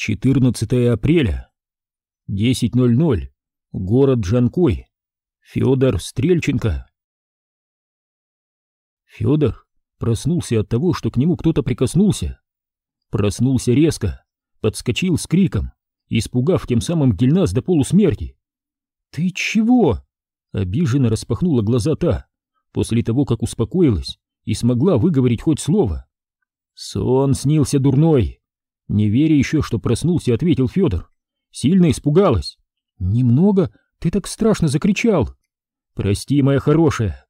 14 апреля. 10.00. Город Жанкой. Федор Стрельченко. Федор проснулся от того, что к нему кто-то прикоснулся. Проснулся резко, подскочил с криком, испугав тем самым Дельнас до полусмерти. «Ты чего?» — обиженно распахнула глаза та, после того, как успокоилась и смогла выговорить хоть слово. «Сон снился дурной!» Не веря еще, что проснулся, ответил Федор. Сильно испугалась. «Немного? Ты так страшно закричал!» «Прости, моя хорошая!»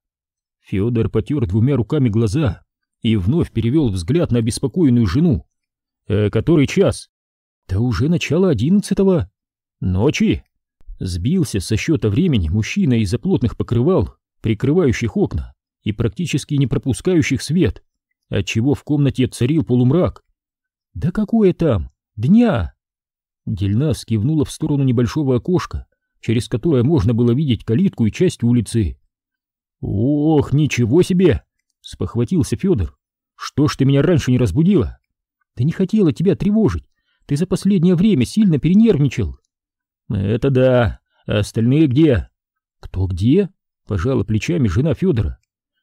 Федор потер двумя руками глаза и вновь перевел взгляд на обеспокоенную жену. «Э, который час?» «Да уже начало одиннадцатого». «Ночи?» Сбился со счета времени мужчина из-за плотных покрывал, прикрывающих окна и практически не пропускающих свет, отчего в комнате царил полумрак. «Да какое там? Дня!» Дельнас кивнула в сторону небольшого окошка, через которое можно было видеть калитку и часть улицы. «Ох, ничего себе!» — спохватился Федор. «Что ж ты меня раньше не разбудила?» «Да не хотела тебя тревожить. Ты за последнее время сильно перенервничал». «Это да. А остальные где?» «Кто где?» — пожала плечами жена Федора.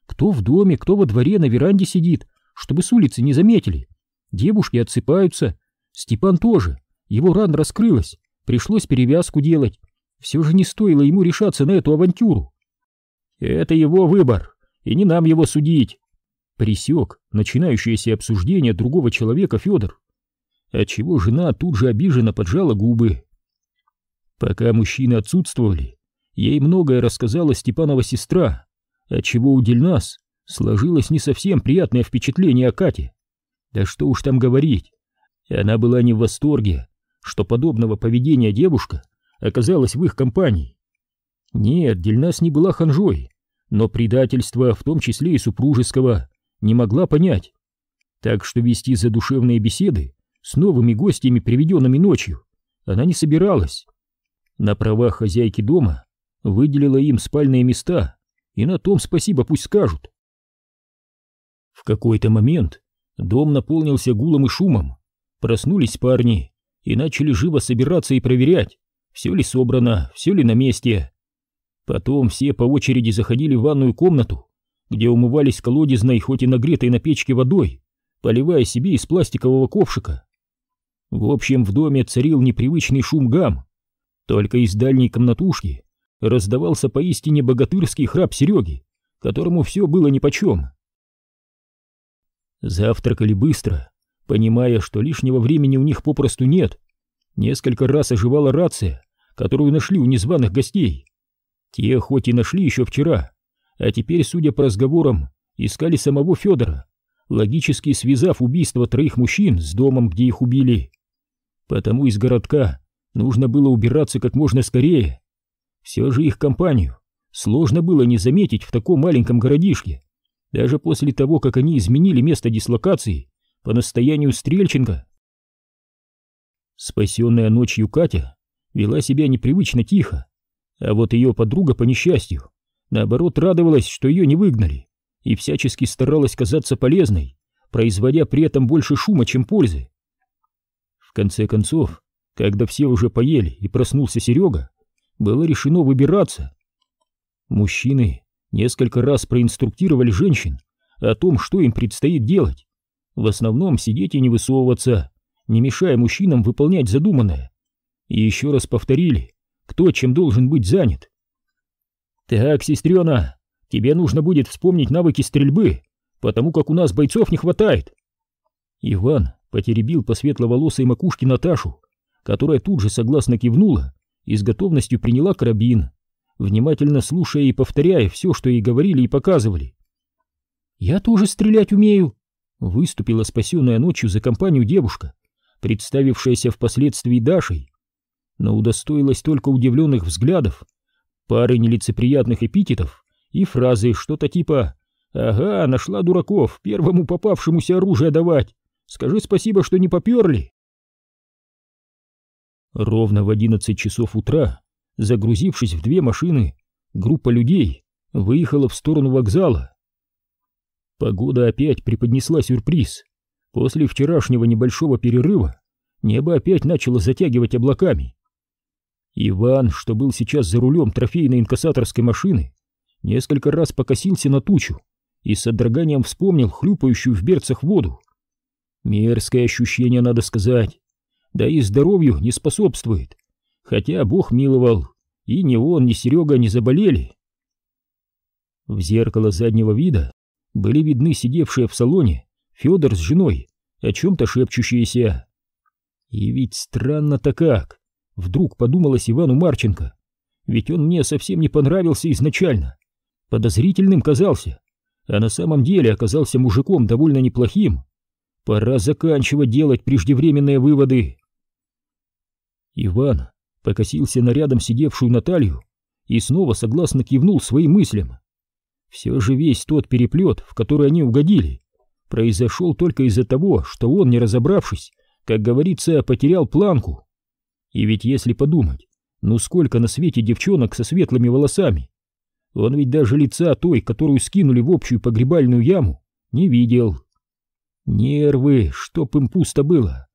«Кто в доме, кто во дворе на веранде сидит, чтобы с улицы не заметили. Девушки отсыпаются. Степан тоже. Его рана раскрылась. Пришлось перевязку делать. Все же не стоило ему решаться на эту авантюру. Это его выбор, и не нам его судить. Присек начинающееся обсуждение другого человека Федор. Отчего жена тут же обиженно поджала губы. Пока мужчины отсутствовали, ей многое рассказала Степанова сестра, отчего у Дельнас сложилось не совсем приятное впечатление о Кате. Да что уж там говорить, она была не в восторге, что подобного поведения девушка оказалась в их компании. Нет, Дельнас не была ханжой, но предательство, в том числе и супружеского, не могла понять. Так что вести задушевные беседы с новыми гостями, приведенными ночью, она не собиралась на правах хозяйки дома выделила им спальные места, и на том спасибо пусть скажут. В какой-то момент дом наполнился гулом и шумом, проснулись парни и начали живо собираться и проверять, все ли собрано, все ли на месте. Потом все по очереди заходили в ванную комнату, где умывались колодезной, хоть и нагретой на печке водой, поливая себе из пластикового ковшика. В общем, в доме царил непривычный шум гам, только из дальней комнатушки раздавался поистине богатырский храп Сереги, которому все было нипочем. Завтракали быстро, понимая, что лишнего времени у них попросту нет. Несколько раз оживала рация, которую нашли у незваных гостей. Те хоть и нашли еще вчера, а теперь, судя по разговорам, искали самого Федора, логически связав убийство троих мужчин с домом, где их убили. Потому из городка Нужно было убираться как можно скорее. Все же их компанию сложно было не заметить в таком маленьком городишке, даже после того, как они изменили место дислокации по настоянию Стрельченко. Спасенная ночью Катя вела себя непривычно тихо, а вот ее подруга, по несчастью, наоборот радовалась, что ее не выгнали, и всячески старалась казаться полезной, производя при этом больше шума, чем пользы. В конце концов, когда все уже поели и проснулся Серега, было решено выбираться. Мужчины несколько раз проинструктировали женщин о том, что им предстоит делать. В основном сидеть и не высовываться, не мешая мужчинам выполнять задуманное. И еще раз повторили, кто чем должен быть занят. «Так, сестрена, тебе нужно будет вспомнить навыки стрельбы, потому как у нас бойцов не хватает». Иван потеребил по светловолосой макушке Наташу, которая тут же согласно кивнула и с готовностью приняла карабин, внимательно слушая и повторяя все, что ей говорили и показывали. «Я тоже стрелять умею», — выступила спасенная ночью за компанию девушка, представившаяся впоследствии Дашей, но удостоилась только удивленных взглядов, пары нелицеприятных эпитетов и фразы что-то типа «Ага, нашла дураков, первому попавшемуся оружие давать, скажи спасибо, что не поперли». Ровно в одиннадцать часов утра, загрузившись в две машины, группа людей выехала в сторону вокзала. Погода опять преподнесла сюрприз. После вчерашнего небольшого перерыва небо опять начало затягивать облаками. Иван, что был сейчас за рулем трофейной инкассаторской машины, несколько раз покосился на тучу и с содроганием вспомнил хлюпающую в берцах воду. Мерзкое ощущение, надо сказать, да и здоровью не способствует, хотя Бог миловал, и ни он, ни Серега не заболели. В зеркало заднего вида были видны сидевшие в салоне Федор с женой, о чем-то шепчущиеся. И ведь странно-то как, вдруг подумалось Ивану Марченко, ведь он мне совсем не понравился изначально, подозрительным казался, а на самом деле оказался мужиком довольно неплохим. Пора заканчивать делать преждевременные выводы. Иван покосился на рядом сидевшую Наталью и снова согласно кивнул своим мыслям. Все же весь тот переплет, в который они угодили, произошел только из-за того, что он, не разобравшись, как говорится, потерял планку. И ведь если подумать, ну сколько на свете девчонок со светлыми волосами, он ведь даже лица той, которую скинули в общую погребальную яму, не видел. Нервы, чтоб им пусто было.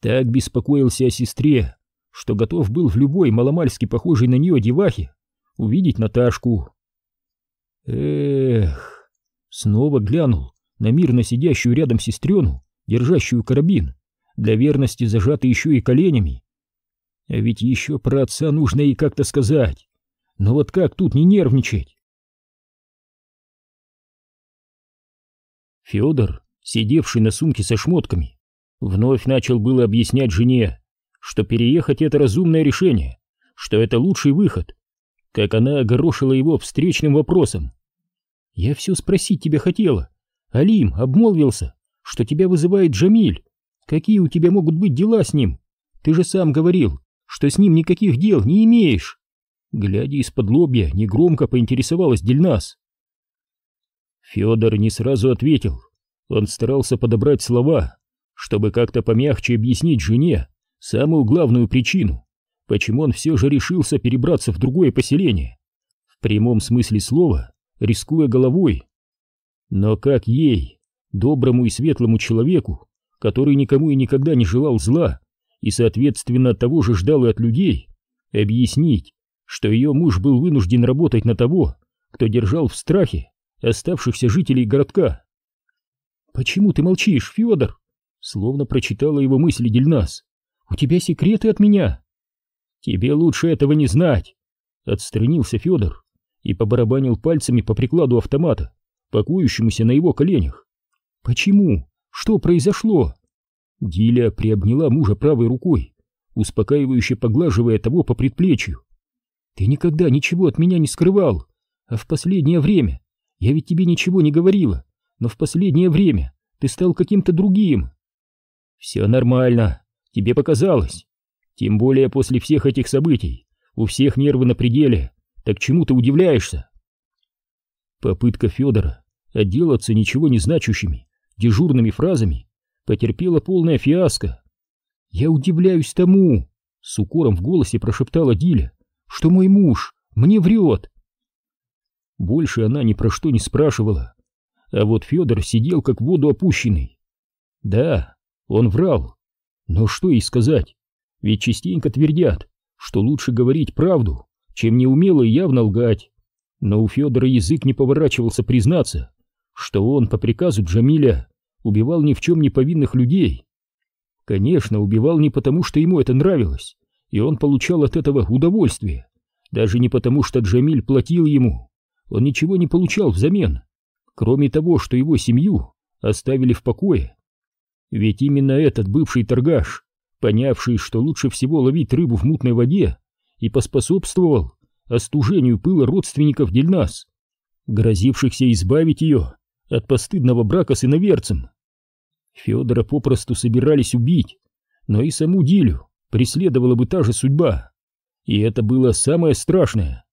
Так беспокоился о сестре, что готов был в любой маломальски похожей на нее девахе увидеть Наташку. Эх, снова глянул на мирно сидящую рядом сестрену, держащую карабин, для верности зажатый еще и коленями. А ведь еще про отца нужно и как-то сказать. Но вот как тут не нервничать? Федор, сидевший на сумке со шмотками, вновь начал было объяснять жене, что переехать это разумное решение, что это лучший выход, как она огорошила его встречным вопросом. «Я все спросить тебя хотела. Алим обмолвился, что тебя вызывает Джамиль. Какие у тебя могут быть дела с ним? Ты же сам говорил, что с ним никаких дел не имеешь». Глядя из-под лобья, негромко поинтересовалась Дельнас. Федор не сразу ответил. Он старался подобрать слова, чтобы как-то помягче объяснить жене, самую главную причину, почему он все же решился перебраться в другое поселение, в прямом смысле слова, рискуя головой. Но как ей, доброму и светлому человеку, который никому и никогда не желал зла и, соответственно, того же ждал и от людей, объяснить, что ее муж был вынужден работать на того, кто держал в страхе оставшихся жителей городка. «Почему ты молчишь, Федор?» Словно прочитала его мысли Дельнас. У тебя секреты от меня. Тебе лучше этого не знать. Отстранился Федор и побарабанил пальцами по прикладу автомата, покоящемуся на его коленях. Почему? Что произошло? Диля приобняла мужа правой рукой, успокаивающе поглаживая того по предплечью. Ты никогда ничего от меня не скрывал, а в последнее время я ведь тебе ничего не говорила, но в последнее время ты стал каким-то другим. Все нормально, Тебе показалось. Тем более после всех этих событий. У всех нервы на пределе. Так чему ты удивляешься? Попытка Федора отделаться ничего не значащими, дежурными фразами потерпела полная фиаско. «Я удивляюсь тому», — с укором в голосе прошептала Диля, «что мой муж мне врет». Больше она ни про что не спрашивала, а вот Федор сидел как в воду опущенный. Да, он врал, но что ей сказать? Ведь частенько твердят, что лучше говорить правду, чем неумело и явно лгать. Но у Федора язык не поворачивался признаться, что он по приказу Джамиля убивал ни в чем не повинных людей. Конечно, убивал не потому, что ему это нравилось, и он получал от этого удовольствие, даже не потому, что Джамиль платил ему. Он ничего не получал взамен, кроме того, что его семью оставили в покое. Ведь именно этот бывший торгаш, понявший, что лучше всего ловить рыбу в мутной воде, и поспособствовал остужению пыла родственников Дельнас, грозившихся избавить ее от постыдного брака с иноверцем. Федора попросту собирались убить, но и саму Дилю преследовала бы та же судьба, и это было самое страшное.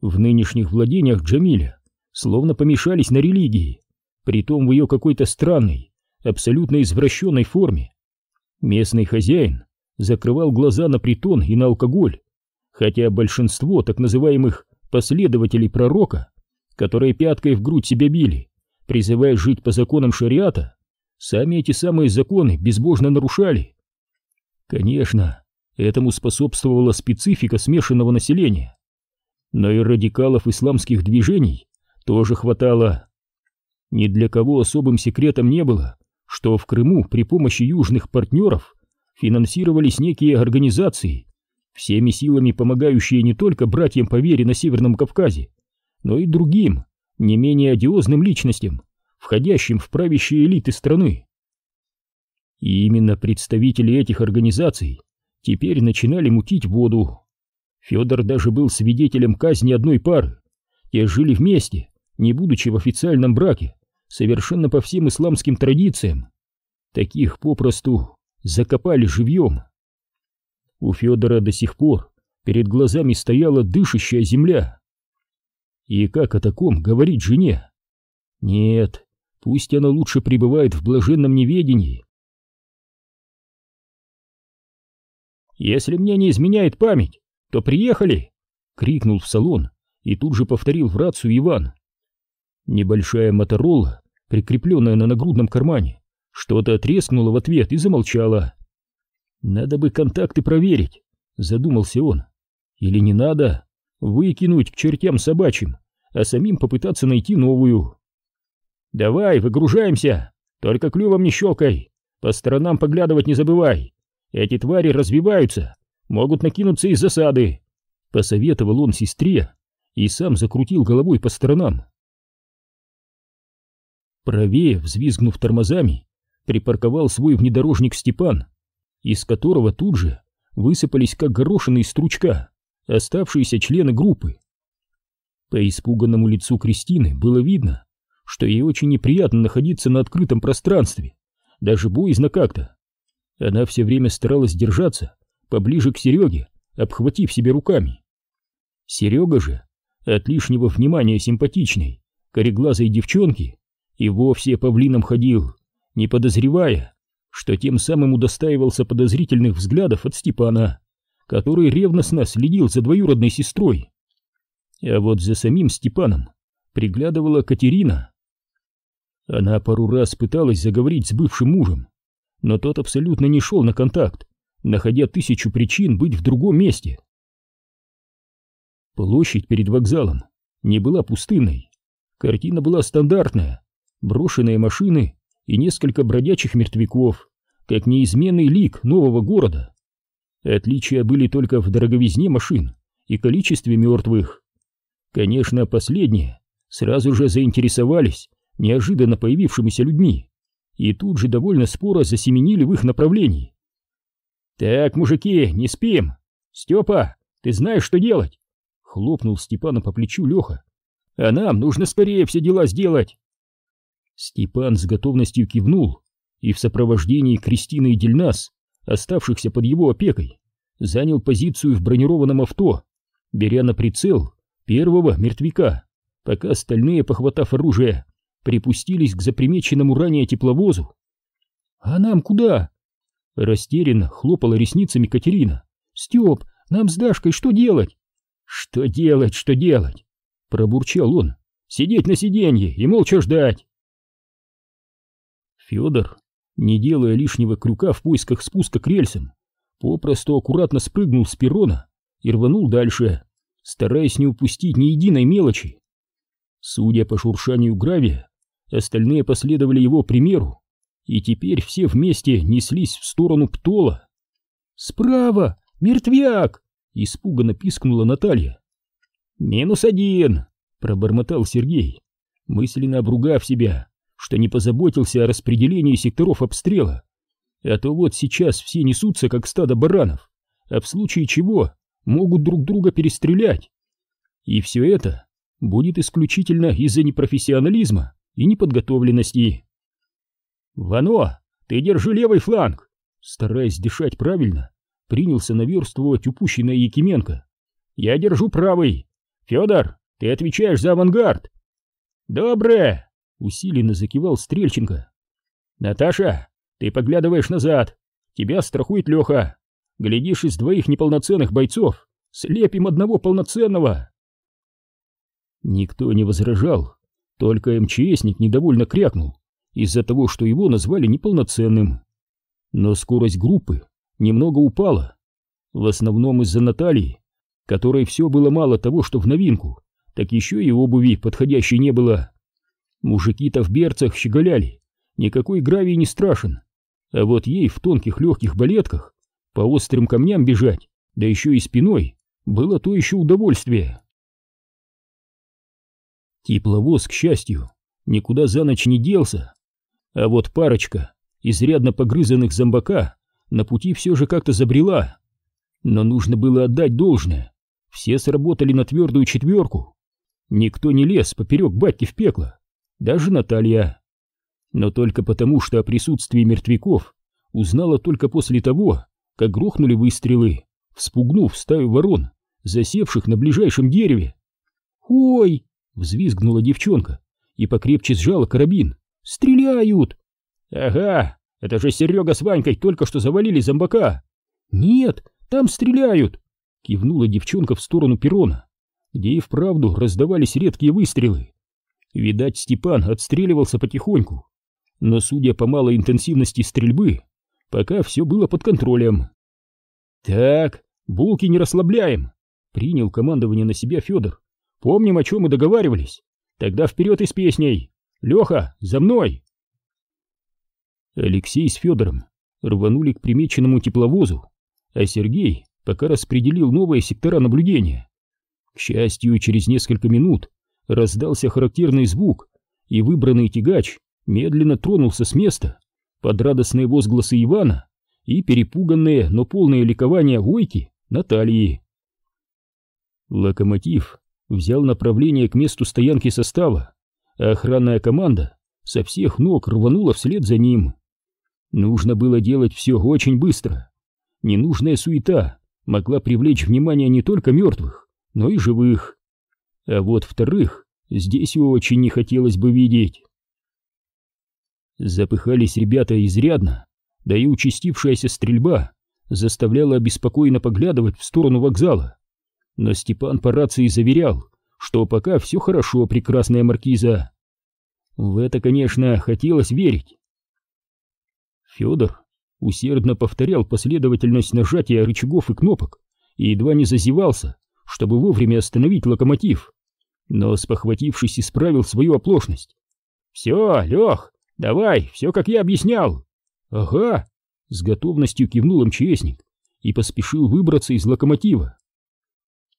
В нынешних владениях Джамиля словно помешались на религии, притом в ее какой-то странной, абсолютно извращенной форме. Местный хозяин закрывал глаза на притон и на алкоголь, хотя большинство так называемых последователей пророка, которые пяткой в грудь себя били, призывая жить по законам шариата, сами эти самые законы безбожно нарушали. Конечно, этому способствовала специфика смешанного населения. Но и радикалов исламских движений тоже хватало. Ни для кого особым секретом не было, что в Крыму при помощи южных партнеров финансировались некие организации, всеми силами помогающие не только братьям по вере на Северном Кавказе, но и другим, не менее одиозным личностям, входящим в правящие элиты страны. И именно представители этих организаций теперь начинали мутить воду. Федор даже был свидетелем казни одной пары. Те жили вместе, не будучи в официальном браке, совершенно по всем исламским традициям. Таких попросту закопали живьем. У Федора до сих пор перед глазами стояла дышащая земля. И как о таком говорить жене? Нет, пусть она лучше пребывает в блаженном неведении. «Если мне не изменяет память, то приехали!» — крикнул в салон и тут же повторил в рацию Иван. Небольшая Моторола, прикрепленная на нагрудном кармане, что-то отрескнула в ответ и замолчала. «Надо бы контакты проверить», — задумался он. «Или не надо? Выкинуть к чертям собачьим, а самим попытаться найти новую». «Давай, выгружаемся! Только клювом не щелкай! По сторонам поглядывать не забывай! Эти твари развиваются, могут накинуться из засады!» Посоветовал он сестре и сам закрутил головой по сторонам. Правее, взвизгнув тормозами, припарковал свой внедорожник Степан, из которого тут же высыпались как горошины из стручка оставшиеся члены группы. По испуганному лицу Кристины было видно, что ей очень неприятно находиться на открытом пространстве, даже боязно как-то. Она все время старалась держаться поближе к Сереге, обхватив себе руками. Серега же, от лишнего внимания симпатичной, кореглазой девчонки, и вовсе павлином ходил, не подозревая, что тем самым удостаивался подозрительных взглядов от Степана, который ревностно следил за двоюродной сестрой. А вот за самим Степаном приглядывала Катерина. Она пару раз пыталась заговорить с бывшим мужем, но тот абсолютно не шел на контакт, находя тысячу причин быть в другом месте. Площадь перед вокзалом не была пустынной. Картина была стандартная. Брошенные машины и несколько бродячих мертвяков, как неизменный лик нового города. Отличия были только в дороговизне машин и количестве мертвых. Конечно, последние сразу же заинтересовались неожиданно появившимися людьми и тут же довольно споро засеменили в их направлении. «Так, мужики, не спим! Степа, ты знаешь, что делать?» Хлопнул Степана по плечу Леха. «А нам нужно скорее все дела сделать!» Степан с готовностью кивнул и в сопровождении Кристины и Дельнас, оставшихся под его опекой, занял позицию в бронированном авто, беря на прицел первого мертвяка, пока остальные, похватав оружие, припустились к запримеченному ранее тепловозу. «А нам куда?» Растерянно хлопала ресницами Катерина. «Степ, нам с Дашкой что делать?» «Что делать, что делать?» Пробурчал он. «Сидеть на сиденье и молча ждать!» Федор, не делая лишнего крюка в поисках спуска к рельсам, попросту аккуратно спрыгнул с перрона и рванул дальше, стараясь не упустить ни единой мелочи. Судя по шуршанию гравия, остальные последовали его примеру, и теперь все вместе неслись в сторону Птола. «Справа! Мертвяк!» — испуганно пискнула Наталья. «Минус один!» — пробормотал Сергей, мысленно обругав себя что не позаботился о распределении секторов обстрела. А то вот сейчас все несутся, как стадо баранов, а в случае чего могут друг друга перестрелять. И все это будет исключительно из-за непрофессионализма и неподготовленности. «Вано, ты держи левый фланг!» Стараясь дышать правильно, принялся наверстывать упущенное Якименко. «Я держу правый. Федор, ты отвечаешь за авангард!» «Доброе!» Усиленно закивал Стрельченко. «Наташа, ты поглядываешь назад. Тебя страхует Леха. Глядишь, из двоих неполноценных бойцов слепим одного полноценного!» Никто не возражал, только МЧСник недовольно крякнул из-за того, что его назвали неполноценным. Но скорость группы немного упала, в основном из-за Натальи, которой все было мало того, что в новинку, так еще и обуви подходящей не было. Мужики-то в берцах щеголяли, никакой гравий не страшен, а вот ей в тонких легких балетках по острым камням бежать, да еще и спиной, было то еще удовольствие. Тепловоз, к счастью, никуда за ночь не делся, а вот парочка изрядно погрызанных зомбака на пути все же как-то забрела. Но нужно было отдать должное, все сработали на твердую четверку. Никто не лез поперек батьки в пекло, даже Наталья. Но только потому, что о присутствии мертвяков узнала только после того, как грохнули выстрелы, вспугнув стаю ворон, засевших на ближайшем дереве. «Ой!» — взвизгнула девчонка и покрепче сжала карабин. «Стреляют!» «Ага, это же Серега с Ванькой только что завалили зомбака!» «Нет, там стреляют!» — кивнула девчонка в сторону перрона, где и вправду раздавались редкие выстрелы. Видать, Степан отстреливался потихоньку, но, судя по малой интенсивности стрельбы, пока все было под контролем. «Так, булки не расслабляем!» — принял командование на себя Федор. «Помним, о чем мы договаривались. Тогда вперед и с песней! Леха, за мной!» Алексей с Федором рванули к примеченному тепловозу, а Сергей пока распределил новые сектора наблюдения. К счастью, через несколько минут раздался характерный звук, и выбранный тягач медленно тронулся с места под радостные возгласы Ивана и перепуганные, но полные ликования ойки Натальи. Локомотив взял направление к месту стоянки состава, а охранная команда со всех ног рванула вслед за ним. Нужно было делать все очень быстро. Ненужная суета могла привлечь внимание не только мертвых, но и живых. А вот вторых здесь очень не хотелось бы видеть. Запыхались ребята изрядно, да и участившаяся стрельба заставляла обеспокоенно поглядывать в сторону вокзала. Но Степан по рации заверял, что пока все хорошо, прекрасная маркиза. В это, конечно, хотелось верить. Федор усердно повторял последовательность нажатия рычагов и кнопок и едва не зазевался, чтобы вовремя остановить локомотив. Но, спохватившись, исправил свою оплошность. «Все, Лех, давай, все как я объяснял!» «Ага!» — с готовностью кивнул МЧСник и поспешил выбраться из локомотива.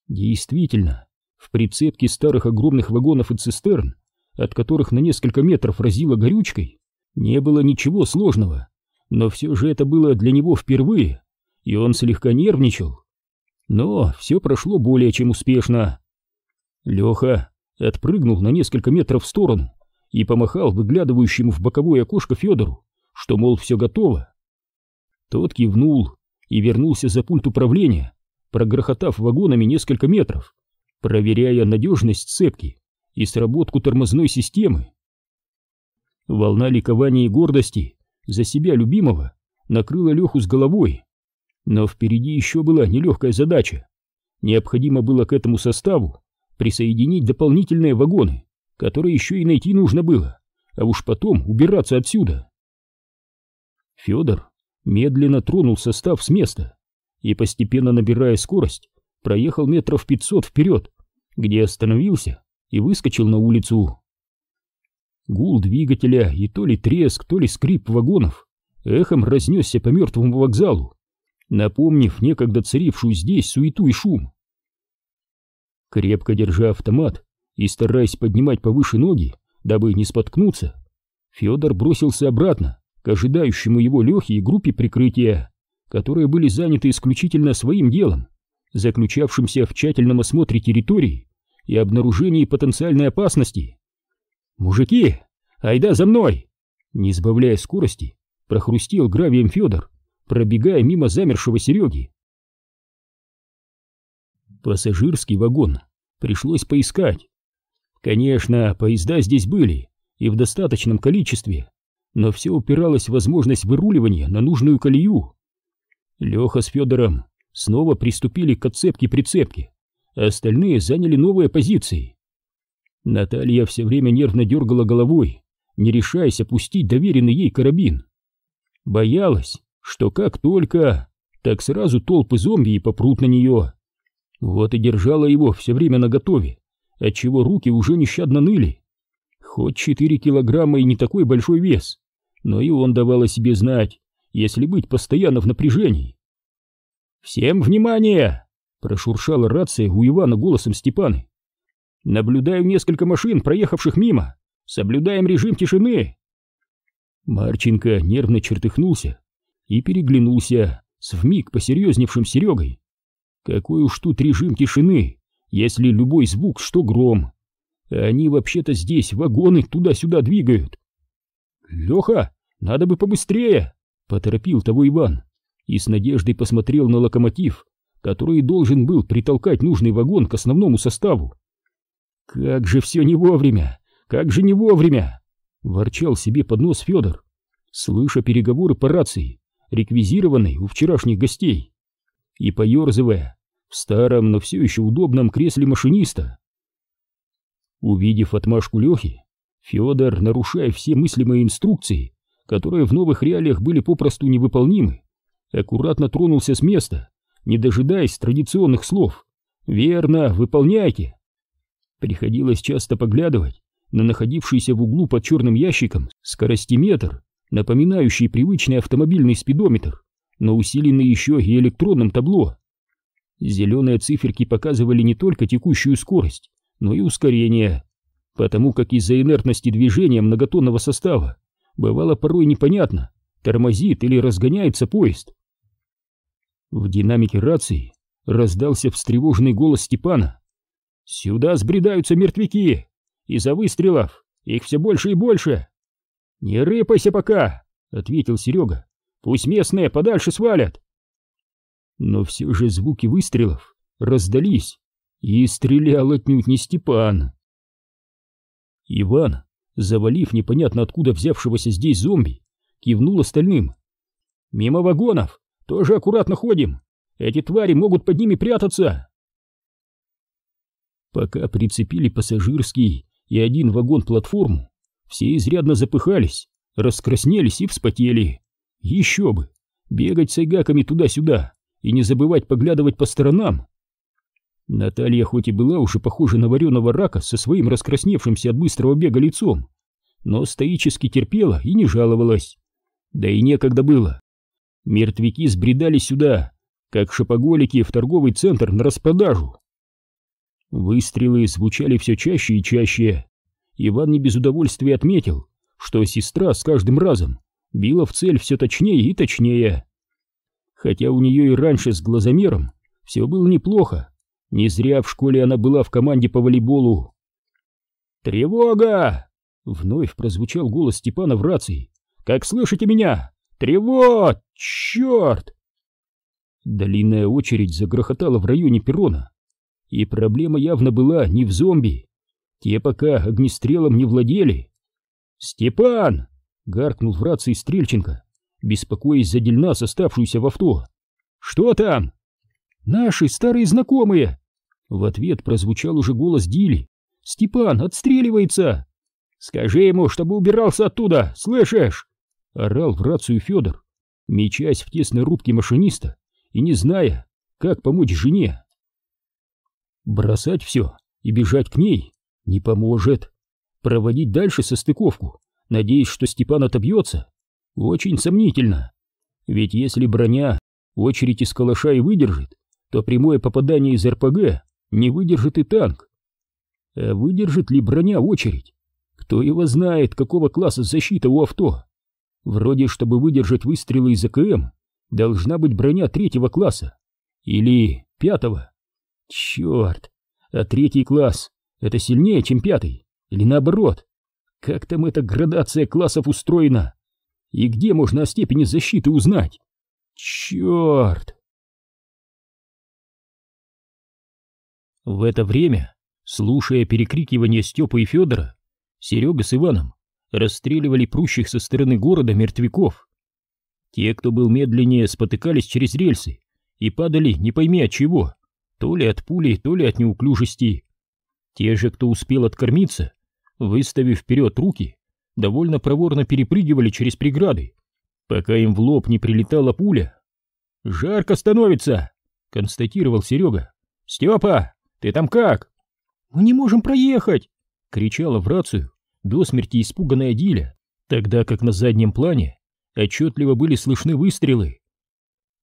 Действительно, в прицепке старых огромных вагонов и цистерн, от которых на несколько метров разило горючкой, не было ничего сложного но все же это было для него впервые, и он слегка нервничал. Но все прошло более чем успешно. Леха отпрыгнул на несколько метров в сторону и помахал выглядывающему в боковое окошко Федору, что, мол, все готово. Тот кивнул и вернулся за пульт управления, прогрохотав вагонами несколько метров, проверяя надежность цепки и сработку тормозной системы. Волна ликования и гордости за себя любимого накрыла Леху с головой. Но впереди еще была нелегкая задача. Необходимо было к этому составу присоединить дополнительные вагоны, которые еще и найти нужно было, а уж потом убираться отсюда. Федор медленно тронул состав с места и, постепенно набирая скорость, проехал метров пятьсот вперед, где остановился и выскочил на улицу. Гул двигателя и то ли треск, то ли скрип вагонов эхом разнесся по мертвому вокзалу, напомнив некогда царившую здесь суету и шум. Крепко держа автомат и стараясь поднимать повыше ноги, дабы не споткнуться, Федор бросился обратно к ожидающему его Лехе и группе прикрытия, которые были заняты исключительно своим делом, заключавшимся в тщательном осмотре территории и обнаружении потенциальной опасности. «Мужики, айда за мной!» Не сбавляя скорости, прохрустел гравием Федор, пробегая мимо замершего Сереги. Пассажирский вагон пришлось поискать. Конечно, поезда здесь были и в достаточном количестве, но все упиралось в возможность выруливания на нужную колею. Леха с Федором снова приступили к отцепке-прицепке, а остальные заняли новые позиции. Наталья все время нервно дергала головой, не решаясь опустить доверенный ей карабин. Боялась, что как только, так сразу толпы зомби и попрут на нее. Вот и держала его все время наготове, отчего руки уже нещадно ныли. Хоть четыре килограмма и не такой большой вес, но и он давал о себе знать, если быть постоянно в напряжении. «Всем внимание!» — прошуршала рация у Ивана голосом Степаны. «Наблюдаю несколько машин, проехавших мимо. Соблюдаем режим тишины!» Марченко нервно чертыхнулся и переглянулся с вмиг посерьезневшим Серегой. Какой уж тут режим тишины, если любой звук, что гром. Они вообще-то здесь вагоны туда-сюда двигают. «Леха, надо бы побыстрее!» — поторопил того Иван и с надеждой посмотрел на локомотив, который должен был притолкать нужный вагон к основному составу. «Как же все не вовремя! Как же не вовремя!» — ворчал себе под нос Федор, слыша переговоры по рации, реквизированной у вчерашних гостей, и поерзывая в старом, но все еще удобном кресле машиниста. Увидев отмашку Лехи, Федор, нарушая все мыслимые инструкции, которые в новых реалиях были попросту невыполнимы, аккуратно тронулся с места, не дожидаясь традиционных слов. «Верно, выполняйте!» Приходилось часто поглядывать на находившийся в углу под черным ящиком скоростиметр, напоминающий привычный автомобильный спидометр, но усиленный еще и электронным табло. Зеленые циферки показывали не только текущую скорость, но и ускорение, потому как из-за инертности движения многотонного состава бывало порой непонятно, тормозит или разгоняется поезд. В динамике рации раздался встревоженный голос Степана. «Сюда сбредаются мертвяки! Из-за выстрелов их все больше и больше!» «Не рыпайся пока!» — ответил Серега. «Пусть местные подальше свалят!» Но все же звуки выстрелов раздались, и стрелял отнюдь не Степан. Иван, завалив непонятно откуда взявшегося здесь зомби, кивнул остальным. «Мимо вагонов! Тоже аккуратно ходим. Эти твари могут под ними прятаться. Пока прицепили пассажирский и один вагон-платформу, все изрядно запыхались, раскраснелись и вспотели. Еще бы! Бегать с айгаками туда-сюда и не забывать поглядывать по сторонам. Наталья хоть и была уже похожа на вареного рака со своим раскрасневшимся от быстрого бега лицом, но стоически терпела и не жаловалась. Да и некогда было. Мертвяки сбредали сюда, как шопоголики в торговый центр на распродажу. Выстрелы звучали все чаще и чаще. Иван не без удовольствия отметил, что сестра с каждым разом била в цель все точнее и точнее. Хотя у нее и раньше с глазомером все было неплохо, не зря в школе она была в команде по волейболу. «Тревога!» — вновь прозвучал голос Степана в рации. «Как слышите меня? Тревог! Черт!» Длинная очередь загрохотала в районе перрона. И проблема явно была не в зомби. Те пока огнестрелом не владели. «Степан!» — гаркнул в рации Стрельченко, беспокоясь за Дельнас, оставшуюся в авто. «Что там?» «Наши старые знакомые!» В ответ прозвучал уже голос Дили. «Степан отстреливается!» «Скажи ему, чтобы убирался оттуда, слышишь?» — орал в рацию Федор, мечась в тесной рубке машиниста и не зная, как помочь жене. Бросать все и бежать к ней не поможет. Проводить дальше состыковку, надеясь, что Степан отобьется, очень сомнительно. Ведь если броня очередь из калаша и выдержит, то прямое попадание из РПГ не выдержит и танк. А выдержит ли броня очередь? Кто его знает, какого класса защита у авто? Вроде, чтобы выдержать выстрелы из АКМ, должна быть броня третьего класса. Или пятого. Черт, а третий класс — это сильнее, чем пятый. Или наоборот. Как там эта градация классов устроена? И где можно о степени защиты узнать? Черт! В это время, слушая перекрикивание Степы и Федора, Серега с Иваном расстреливали прущих со стороны города мертвяков. Те, кто был медленнее, спотыкались через рельсы и падали не пойми от чего, то ли от пули, то ли от неуклюжести. Те же, кто успел откормиться, выставив вперед руки, довольно проворно перепрыгивали через преграды, пока им в лоб не прилетала пуля. «Жарко становится!» — констатировал Серега. «Степа, ты там как?» «Мы не можем проехать!» — кричала в рацию до смерти испуганная Диля, тогда как на заднем плане отчетливо были слышны выстрелы.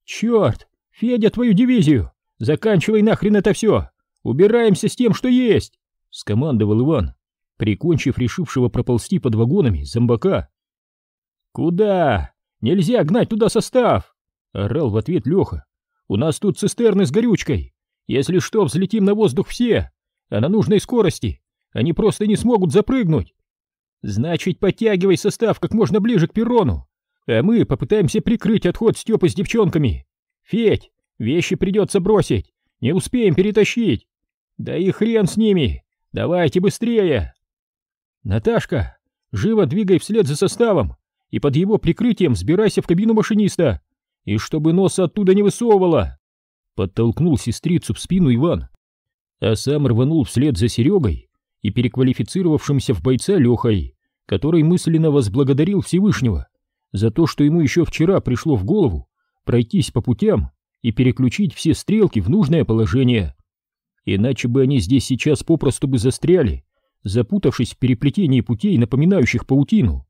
«Черт! Федя, твою дивизию! Заканчивай нахрен это все! Убираемся с тем, что есть!» — скомандовал Иван, прикончив решившего проползти под вагонами зомбака. «Куда? Нельзя гнать туда состав!» — орал в ответ Леха. «У нас тут цистерны с горючкой. Если что, взлетим на воздух все, а на нужной скорости. Они просто не смогут запрыгнуть. Значит, подтягивай состав как можно ближе к перрону, а мы попытаемся прикрыть отход Степы с девчонками. Федь, вещи придется бросить, не успеем перетащить. Да и хрен с ними, давайте быстрее. Наташка, живо двигай вслед за составом и под его прикрытием сбирайся в кабину машиниста, и чтобы нос оттуда не высовывало. Подтолкнул сестрицу в спину Иван, а сам рванул вслед за Серегой и переквалифицировавшимся в бойца Лехой, который мысленно возблагодарил Всевышнего за то, что ему еще вчера пришло в голову пройтись по путям и переключить все стрелки в нужное положение. Иначе бы они здесь сейчас попросту бы застряли, запутавшись в переплетении путей, напоминающих паутину.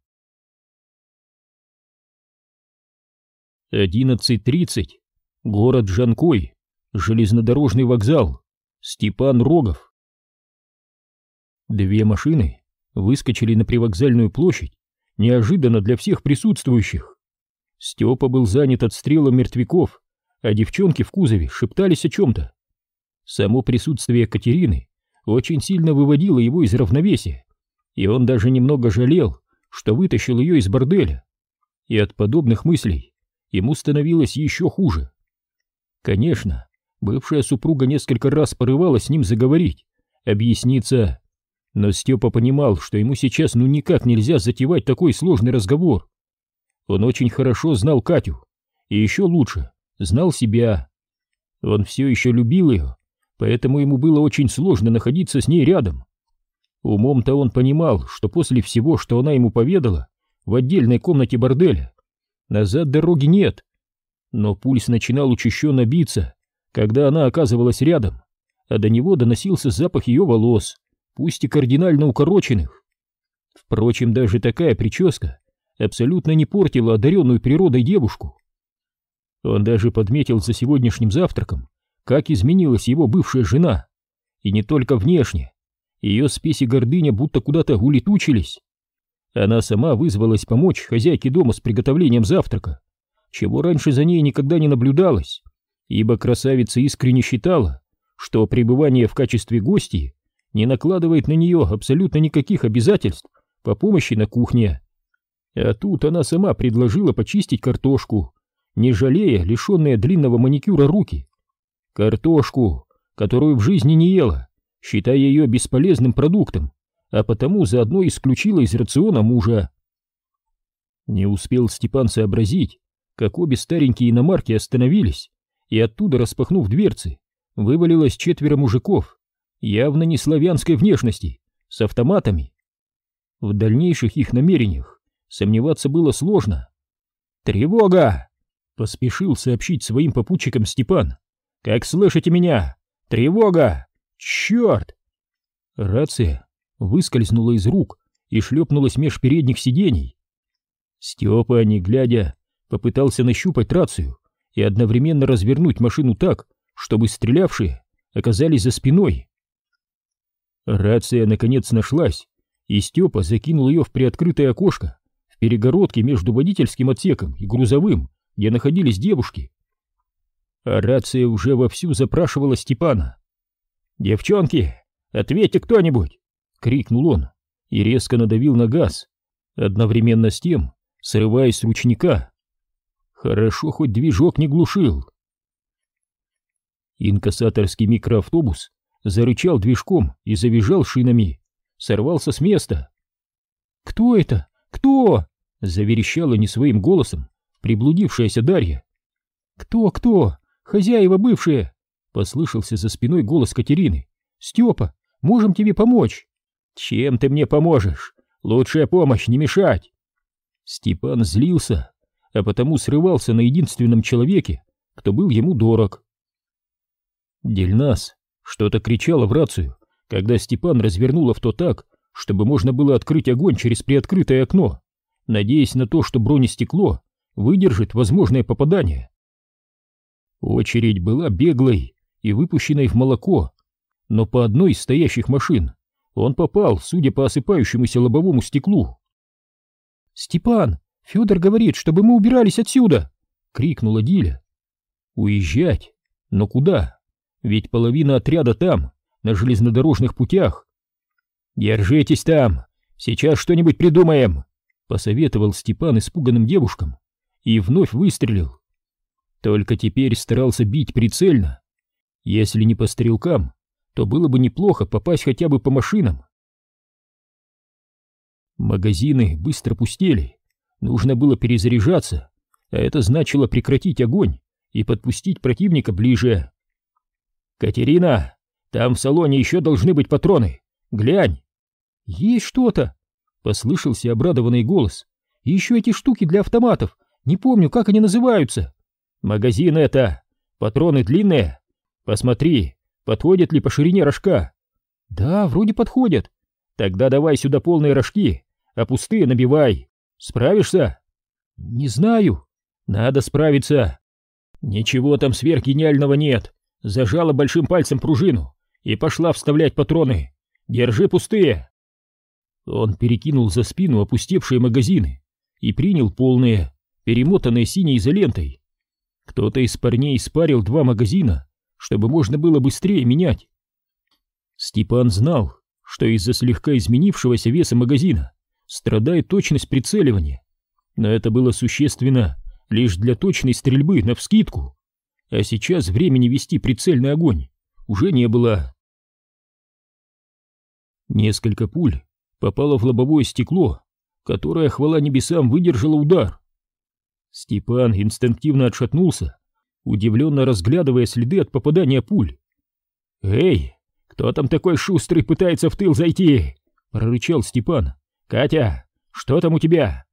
11.30. Город Жанкой. Железнодорожный вокзал. Степан Рогов. Две машины выскочили на привокзальную площадь неожиданно для всех присутствующих. Степа был занят отстрелом мертвяков, а девчонки в кузове шептались о чем-то. Само присутствие Катерины очень сильно выводило его из равновесия, и он даже немного жалел, что вытащил ее из борделя. И от подобных мыслей ему становилось еще хуже. Конечно, бывшая супруга несколько раз порывалась с ним заговорить, объясниться, но Степа понимал, что ему сейчас ну никак нельзя затевать такой сложный разговор. Он очень хорошо знал Катю, и еще лучше знал себя. Он все еще любил ее, поэтому ему было очень сложно находиться с ней рядом. Умом-то он понимал, что после всего, что она ему поведала, в отдельной комнате борделя, назад дороги нет. Но пульс начинал учащенно биться, когда она оказывалась рядом, а до него доносился запах ее волос пусть и кардинально укороченных. Впрочем, даже такая прическа абсолютно не портила одаренную природой девушку. Он даже подметил за сегодняшним завтраком, как изменилась его бывшая жена. И не только внешне. Ее спесь и гордыня будто куда-то улетучились. Она сама вызвалась помочь хозяйке дома с приготовлением завтрака, чего раньше за ней никогда не наблюдалось, ибо красавица искренне считала, что пребывание в качестве гостей не накладывает на нее абсолютно никаких обязательств по помощи на кухне. А тут она сама предложила почистить картошку, не жалея лишенные длинного маникюра руки. Картошку, которую в жизни не ела, считая ее бесполезным продуктом, а потому заодно исключила из рациона мужа. Не успел Степан сообразить, как обе старенькие иномарки остановились, и оттуда, распахнув дверцы, вывалилось четверо мужиков явно не славянской внешности, с автоматами. В дальнейших их намерениях сомневаться было сложно. «Тревога!» — поспешил сообщить своим попутчикам Степан. «Как слышите меня? Тревога! Черт!» Рация выскользнула из рук и шлепнулась меж передних сидений. Степа, не глядя, попытался нащупать рацию и одновременно развернуть машину так, чтобы стрелявшие оказались за спиной. Рация наконец нашлась, и Степа закинул ее в приоткрытое окошко в перегородке между водительским отсеком и грузовым, где находились девушки. А рация уже вовсю запрашивала Степана. «Девчонки, ответьте кто-нибудь!» — крикнул он и резко надавил на газ, одновременно с тем срываясь с ручника. Хорошо, хоть движок не глушил. Инкассаторский микроавтобус зарычал движком и завизжал шинами, сорвался с места. «Кто это? Кто?» — заверещала не своим голосом приблудившаяся Дарья. «Кто, кто? Хозяева бывшие!» — послышался за спиной голос Катерины. «Степа, можем тебе помочь?» «Чем ты мне поможешь? Лучшая помощь, не мешать!» Степан злился, а потому срывался на единственном человеке, кто был ему дорог. Дельнас что-то кричала в рацию, когда Степан развернул авто так, чтобы можно было открыть огонь через приоткрытое окно, надеясь на то, что бронестекло выдержит возможное попадание. Очередь была беглой и выпущенной в молоко, но по одной из стоящих машин он попал, судя по осыпающемуся лобовому стеклу. «Степан, Федор говорит, чтобы мы убирались отсюда!» — крикнула Диля. «Уезжать? Но куда? Ведь половина отряда там, на железнодорожных путях. Держитесь там, сейчас что-нибудь придумаем!» — посоветовал Степан испуганным девушкам и вновь выстрелил. Только теперь старался бить прицельно. Если не по стрелкам, то было бы неплохо попасть хотя бы по машинам. Магазины быстро пустели, нужно было перезаряжаться, а это значило прекратить огонь и подпустить противника ближе. «Катерина, там в салоне еще должны быть патроны, глянь!» «Есть что-то!» — послышался обрадованный голос. «И еще эти штуки для автоматов, не помню, как они называются!» «Магазин это! Патроны длинные! Посмотри, Подходят ли по ширине рожка? Да, вроде подходят. Тогда давай сюда полные рожки, а пустые набивай. Справишься? Не знаю. Надо справиться. Ничего там сверхгениального нет. Зажала большим пальцем пружину и пошла вставлять патроны. Держи пустые. Он перекинул за спину опустевшие магазины и принял полные, перемотанные синей изолентой. Кто-то из парней спарил два магазина чтобы можно было быстрее менять. Степан знал, что из-за слегка изменившегося веса магазина страдает точность прицеливания, но это было существенно лишь для точной стрельбы навскидку, а сейчас времени вести прицельный огонь уже не было. Несколько пуль попало в лобовое стекло, которое, хвала небесам, выдержало удар. Степан инстинктивно отшатнулся удивленно разглядывая следы от попадания пуль. «Эй, кто там такой шустрый пытается в тыл зайти?» — прорычал Степан. «Катя, что там у тебя?»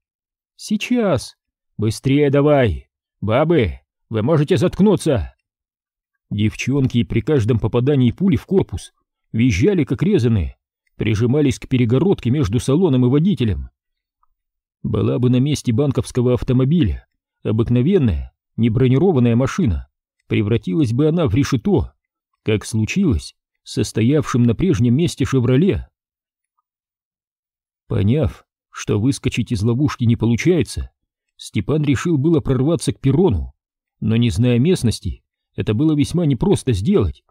«Сейчас! Быстрее давай! Бабы, вы можете заткнуться!» Девчонки при каждом попадании пули в корпус визжали как резаные, прижимались к перегородке между салоном и водителем. Была бы на месте банковского автомобиля обыкновенная не бронированная машина, превратилась бы она в решето, как случилось с состоявшим на прежнем месте «Шевроле». Поняв, что выскочить из ловушки не получается, Степан решил было прорваться к перрону, но не зная местности, это было весьма непросто сделать.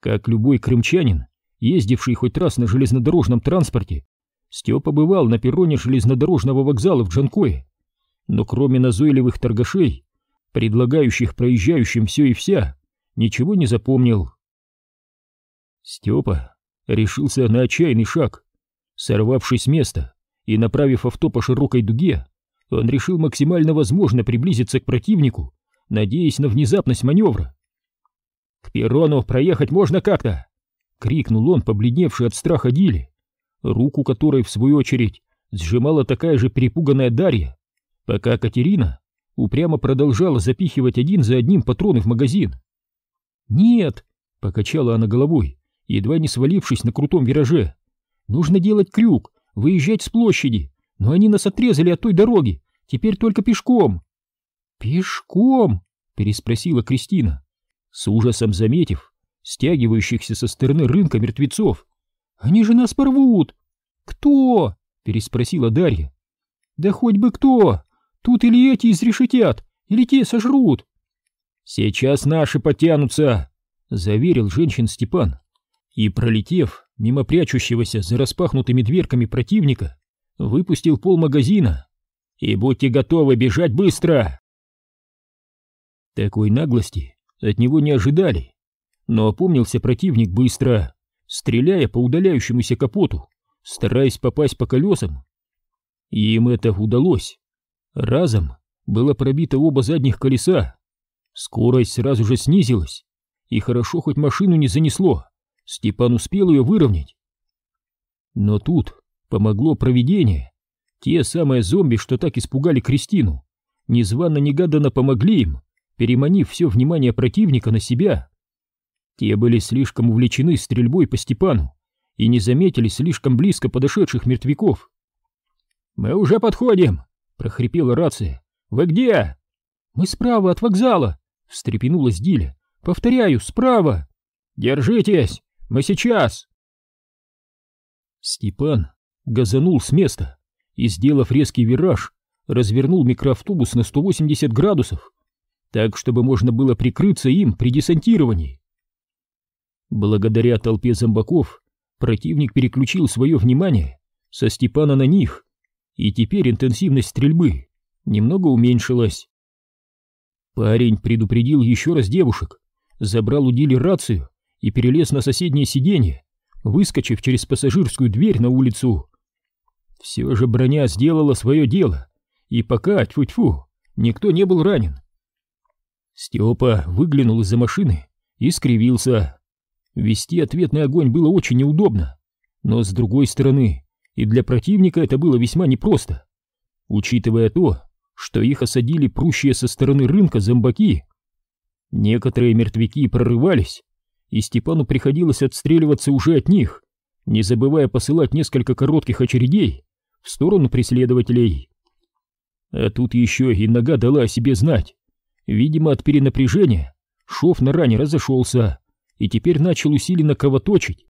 Как любой крымчанин, ездивший хоть раз на железнодорожном транспорте, Степа бывал на перроне железнодорожного вокзала в Джанкое, но кроме назойливых торгашей предлагающих проезжающим все и вся, ничего не запомнил. Степа решился на отчаянный шаг. Сорвавшись с места и направив авто по широкой дуге, он решил максимально возможно приблизиться к противнику, надеясь на внезапность маневра. «К перрону проехать можно как-то!» — крикнул он, побледневший от страха Дили, руку которой, в свою очередь, сжимала такая же перепуганная Дарья, пока Катерина упрямо продолжала запихивать один за одним патроны в магазин. «Нет!» — покачала она головой, едва не свалившись на крутом вираже. «Нужно делать крюк, выезжать с площади, но они нас отрезали от той дороги, теперь только пешком». «Пешком?» — переспросила Кристина, с ужасом заметив стягивающихся со стороны рынка мертвецов. «Они же нас порвут!» «Кто?» — переспросила Дарья. «Да хоть бы кто! Тут или эти изрешетят, или те сожрут. Сейчас наши потянутся, заверил женщин Степан. И, пролетев мимо прячущегося за распахнутыми дверками противника, выпустил пол магазина. И будьте готовы бежать быстро. Такой наглости от него не ожидали, но опомнился противник быстро, стреляя по удаляющемуся капоту, стараясь попасть по колесам. Им это удалось. Разом было пробито оба задних колеса. Скорость сразу же снизилась, и хорошо хоть машину не занесло. Степан успел ее выровнять. Но тут Помогло провидение. Те самые зомби, что так испугали Кристину, незванно-негаданно помогли им, переманив все внимание противника на себя. Те были слишком увлечены стрельбой по Степану и не заметили слишком близко подошедших мертвяков. «Мы уже подходим!» — прохрипела рация. «Вы где?» «Мы справа от вокзала!» — встрепенулась Диля. «Повторяю, справа!» «Держитесь! Мы сейчас!» Степан газанул с места и, сделав резкий вираж, развернул микроавтобус на 180 градусов, так, чтобы можно было прикрыться им при десантировании. Благодаря толпе зомбаков противник переключил свое внимание со Степана на них, и теперь интенсивность стрельбы немного уменьшилась. Парень предупредил еще раз девушек, забрал у Дили рацию и перелез на соседнее сиденье, выскочив через пассажирскую дверь на улицу. Все же броня сделала свое дело, и пока, тьфу-тьфу, никто не был ранен. Степа выглянул из-за машины и скривился. Вести ответный огонь было очень неудобно, но с другой стороны, и для противника это было весьма непросто, учитывая то, что их осадили прущие со стороны рынка зомбаки. Некоторые мертвяки прорывались, и Степану приходилось отстреливаться уже от них, не забывая посылать несколько коротких очередей в сторону преследователей. А тут еще и нога дала о себе знать. Видимо, от перенапряжения шов на ране разошелся и теперь начал усиленно кровоточить.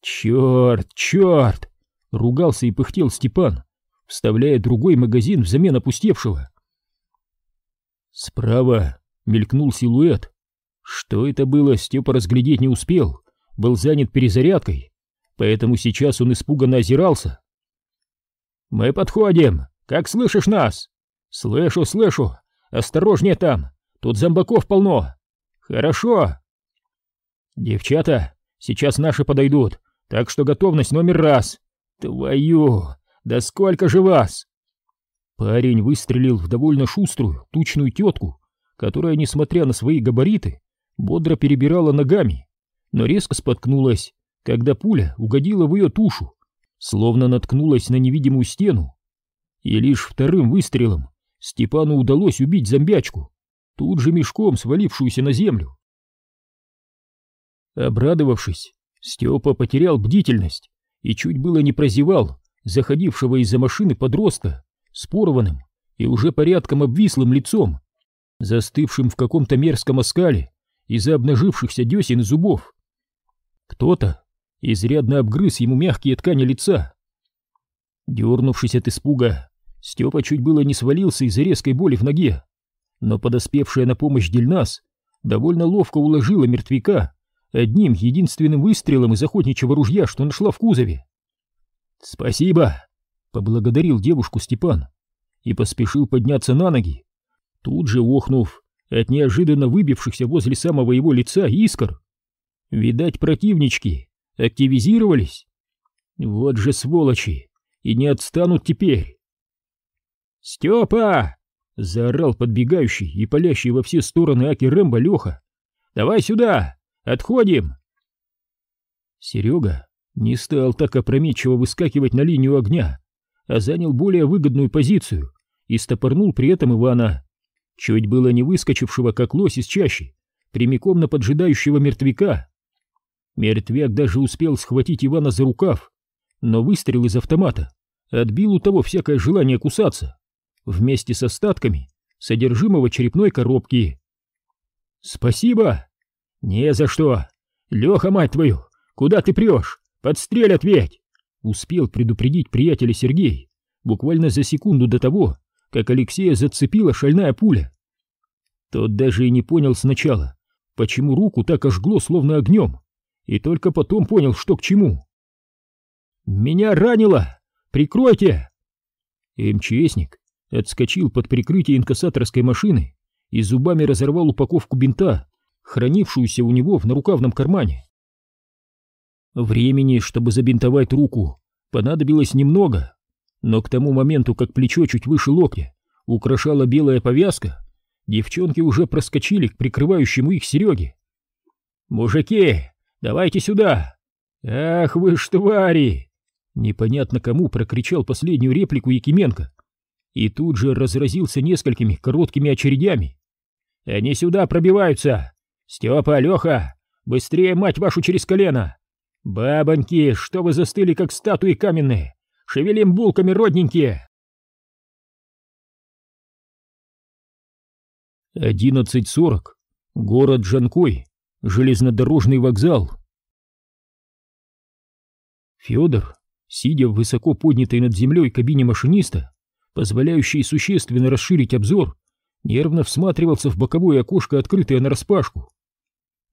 «Черт, черт!» — ругался и пыхтел Степан, вставляя другой магазин взамен опустевшего. Справа мелькнул силуэт. Что это было, Степа разглядеть не успел, был занят перезарядкой, поэтому сейчас он испуганно озирался. «Мы подходим! Как слышишь нас?» «Слышу, слышу! Осторожнее там! Тут зомбаков полно!» «Хорошо!» «Девчата, сейчас наши подойдут, так что готовность номер раз!» «Твою! Да сколько же вас!» Парень выстрелил в довольно шуструю, тучную тетку, которая, несмотря на свои габариты, бодро перебирала ногами, но резко споткнулась, когда пуля угодила в ее тушу, словно наткнулась на невидимую стену. И лишь вторым выстрелом Степану удалось убить зомбячку, тут же мешком свалившуюся на землю. Обрадовавшись, Степа потерял бдительность и чуть было не прозевал заходившего из-за машины подростка с порванным и уже порядком обвислым лицом, застывшим в каком-то мерзком оскале из-за обнажившихся десен и зубов. Кто-то изрядно обгрыз ему мягкие ткани лица. Дернувшись от испуга, Степа чуть было не свалился из-за резкой боли в ноге, но подоспевшая на помощь Дельнас довольно ловко уложила мертвяка одним единственным выстрелом из охотничьего ружья, что нашла в кузове. «Спасибо!» — поблагодарил девушку Степан и поспешил подняться на ноги, тут же охнув от неожиданно выбившихся возле самого его лица искр. Видать, противнички активизировались. Вот же сволочи, и не отстанут теперь. «Степа!» — заорал подбегающий и палящий во все стороны Аки Рэмбо Леха. «Давай сюда! Отходим!» Серега не стал так опрометчиво выскакивать на линию огня, а занял более выгодную позицию и стопорнул при этом Ивана, чуть было не выскочившего, как лось из чащи, прямиком на поджидающего мертвяка. Мертвяк даже успел схватить Ивана за рукав, но выстрел из автомата отбил у того всякое желание кусаться, вместе с остатками содержимого черепной коробки. «Спасибо!» «Не за что! Леха, мать твою, куда ты прешь? Подстрелят ведь!» Успел предупредить приятеля Сергей, буквально за секунду до того, как Алексея зацепила шальная пуля. Тот даже и не понял сначала, почему руку так ожгло словно огнем, и только потом понял, что к чему. «Меня ранило! Прикройте!» МЧСник отскочил под прикрытие инкассаторской машины и зубами разорвал упаковку бинта, хранившуюся у него в нарукавном кармане. Времени, чтобы забинтовать руку, понадобилось немного, но к тому моменту, как плечо чуть выше локтя украшала белая повязка, девчонки уже проскочили к прикрывающему их Сереге. «Мужики, давайте сюда! Ах вы ж твари!» Непонятно кому прокричал последнюю реплику Якименко и тут же разразился несколькими короткими очередями. «Они сюда пробиваются! Степа, Леха, быстрее, мать вашу, через колено! Бабоньки, что вы застыли, как статуи каменные! Шевелим булками, родненькие!» Одиннадцать сорок. Город Жанкой. Железнодорожный вокзал. Федор, сидя в высоко поднятой над землей кабине машиниста, позволяющей существенно расширить обзор, нервно всматривался в боковое окошко, открытое нараспашку.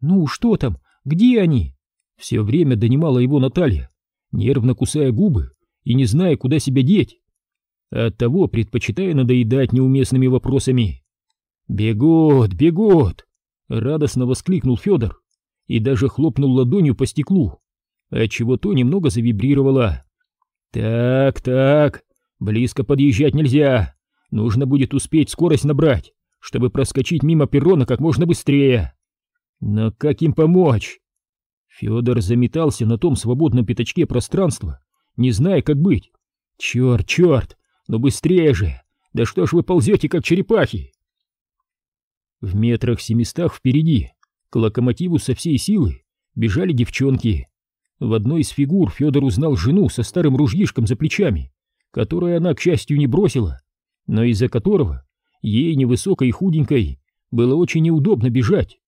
«Ну, что там? Где они?» Все время донимала его Наталья, нервно кусая губы и не зная, куда себя деть. Оттого предпочитая надоедать неуместными вопросами. «Бегут, бегут!» — радостно воскликнул Федор и даже хлопнул ладонью по стеклу, отчего то немного завибрировало. «Так, так, близко подъезжать нельзя, нужно будет успеть скорость набрать, чтобы проскочить мимо перрона как можно быстрее. Но как им помочь?» Федор заметался на том свободном пятачке пространства, не зная, как быть. «Черт, черт, ну быстрее же! Да что ж вы ползете, как черепахи!» В метрах семистах впереди к локомотиву со всей силы бежали девчонки. В одной из фигур Федор узнал жену со старым ружьишком за плечами, которое она, к счастью, не бросила, но из-за которого ей, невысокой и худенькой, было очень неудобно бежать.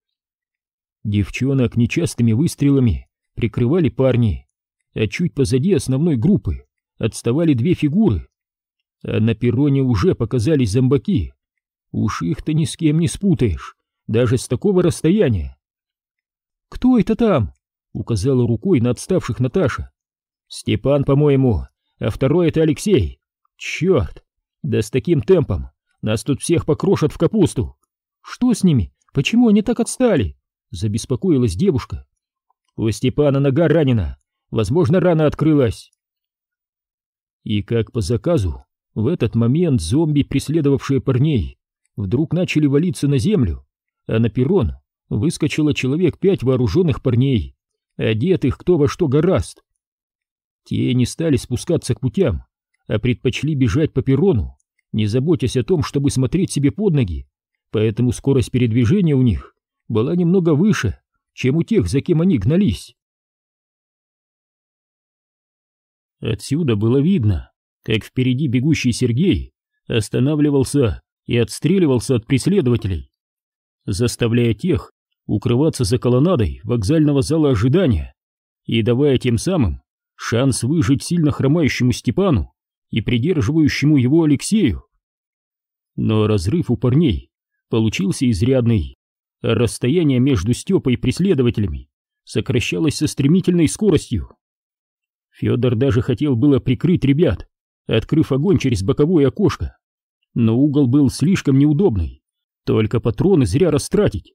Девчонок нечастыми выстрелами прикрывали парни, а чуть позади основной группы отставали две фигуры, а на перроне уже показались зомбаки. Уж их-то ни с кем не спутаешь, даже с такого расстояния. «Кто это там?» — указала рукой на отставших Наташа. «Степан, по-моему, а второй это Алексей. Черт! Да с таким темпом нас тут всех покрошат в капусту. Что с ними? Почему они так отстали?» — забеспокоилась девушка. «У Степана нога ранена. Возможно, рана открылась». И как по заказу, в этот момент зомби, преследовавшие парней, вдруг начали валиться на землю, а на перрон выскочило человек пять вооруженных парней, одетых кто во что гораст. Те не стали спускаться к путям, а предпочли бежать по перрону, не заботясь о том, чтобы смотреть себе под ноги, поэтому скорость передвижения у них была немного выше, чем у тех, за кем они гнались. Отсюда было видно, как впереди бегущий Сергей останавливался и отстреливался от преследователей, заставляя тех укрываться за колоннадой вокзального зала ожидания и давая тем самым шанс выжить сильно хромающему Степану и придерживающему его Алексею. Но разрыв у парней получился изрядный, расстояние между Степой и преследователями сокращалось со стремительной скоростью. Федор даже хотел было прикрыть ребят, открыв огонь через боковое окошко, но угол был слишком неудобный, только патроны зря растратить.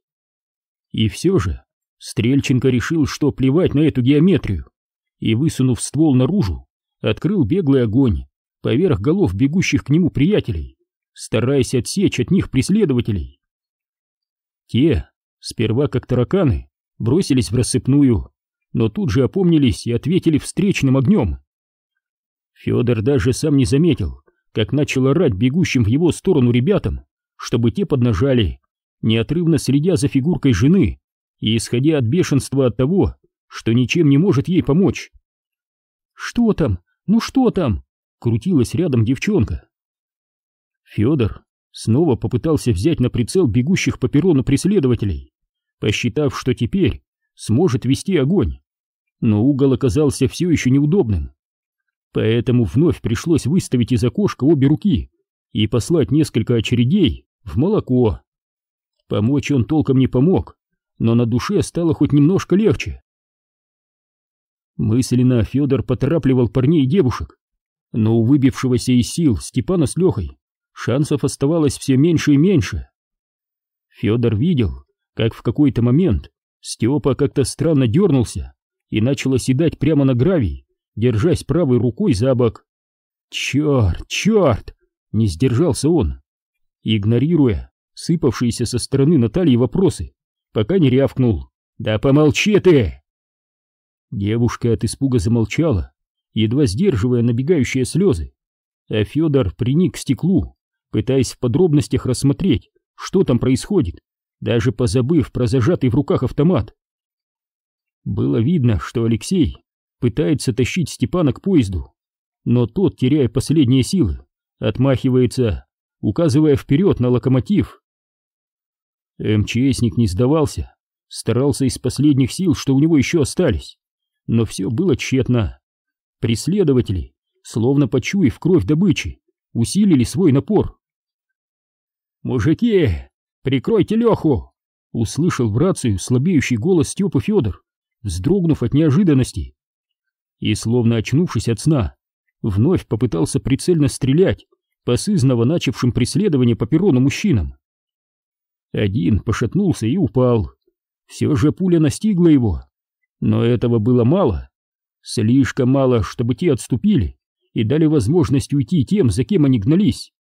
И все же Стрельченко решил, что плевать на эту геометрию, и, высунув ствол наружу, открыл беглый огонь поверх голов бегущих к нему приятелей, стараясь отсечь от них преследователей. Те, сперва как тараканы, бросились в рассыпную, но тут же опомнились и ответили встречным огнем. Федор даже сам не заметил, как начал орать бегущим в его сторону ребятам, чтобы те поднажали, неотрывно следя за фигуркой жены и исходя от бешенства от того, что ничем не может ей помочь. «Что там? Ну что там?» — крутилась рядом девчонка. Федор снова попытался взять на прицел бегущих по перрону преследователей, посчитав, что теперь сможет вести огонь. Но угол оказался все еще неудобным. Поэтому вновь пришлось выставить из окошка обе руки и послать несколько очередей в молоко. Помочь он толком не помог, но на душе стало хоть немножко легче. Мысленно Федор поторапливал парней и девушек, но у выбившегося из сил Степана с Лехой шансов оставалось все меньше и меньше. Федор видел, как в какой-то момент Степа как-то странно дернулся и начал оседать прямо на гравий, держась правой рукой за бок. «Черт, черт!» — не сдержался он, игнорируя сыпавшиеся со стороны Натальи вопросы, пока не рявкнул. «Да помолчи ты!» Девушка от испуга замолчала едва сдерживая набегающие слезы, а Федор приник к стеклу, пытаясь в подробностях рассмотреть, что там происходит, даже позабыв про зажатый в руках автомат. Было видно, что Алексей пытается тащить Степана к поезду, но тот, теряя последние силы, отмахивается, указывая вперед на локомотив. МЧСник не сдавался, старался из последних сил, что у него еще остались, но все было тщетно. Преследователи, словно почуяв кровь добычи, усилили свой напор. «Мужики, прикройте Леху!» — услышал в рацию слабеющий голос Степа Федор, вздрогнув от неожиданности. И, словно очнувшись от сна, вновь попытался прицельно стрелять по сызново начавшим преследование по перрону мужчинам. Один пошатнулся и упал. Все же пуля настигла его. Но этого было мало. Слишком мало, чтобы те отступили и дали возможность уйти тем, за кем они гнались.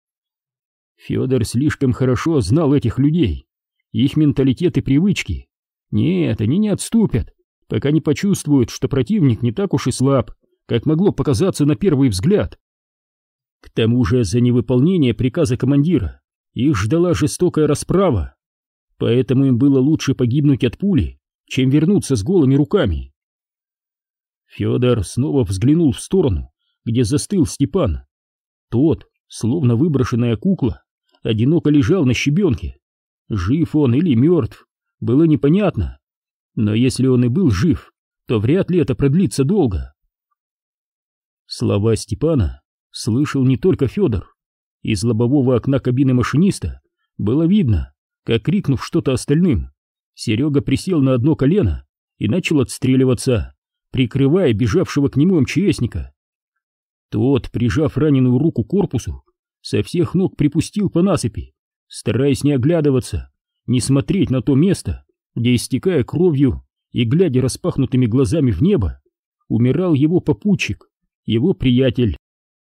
Федор слишком хорошо знал этих людей, их менталитет и привычки. Нет, они не отступят, пока не почувствуют, что противник не так уж и слаб, как могло показаться на первый взгляд. К тому же за невыполнение приказа командира их ждала жестокая расправа, поэтому им было лучше погибнуть от пули, чем вернуться с голыми руками. Федор снова взглянул в сторону, где застыл Степан. Тот, словно выброшенная кукла, одиноко лежал на щебенке. Жив он или мертв, было непонятно. Но если он и был жив, то вряд ли это продлится долго. Слова Степана слышал не только Федор. Из лобового окна кабины машиниста было видно, как, крикнув что-то остальным, Серега присел на одно колено и начал отстреливаться, прикрывая бежавшего к нему МЧСника. Тот, прижав раненую руку корпусу, со всех ног припустил по насыпи, стараясь не оглядываться, не смотреть на то место, где, истекая кровью и глядя распахнутыми глазами в небо, умирал его попутчик, его приятель,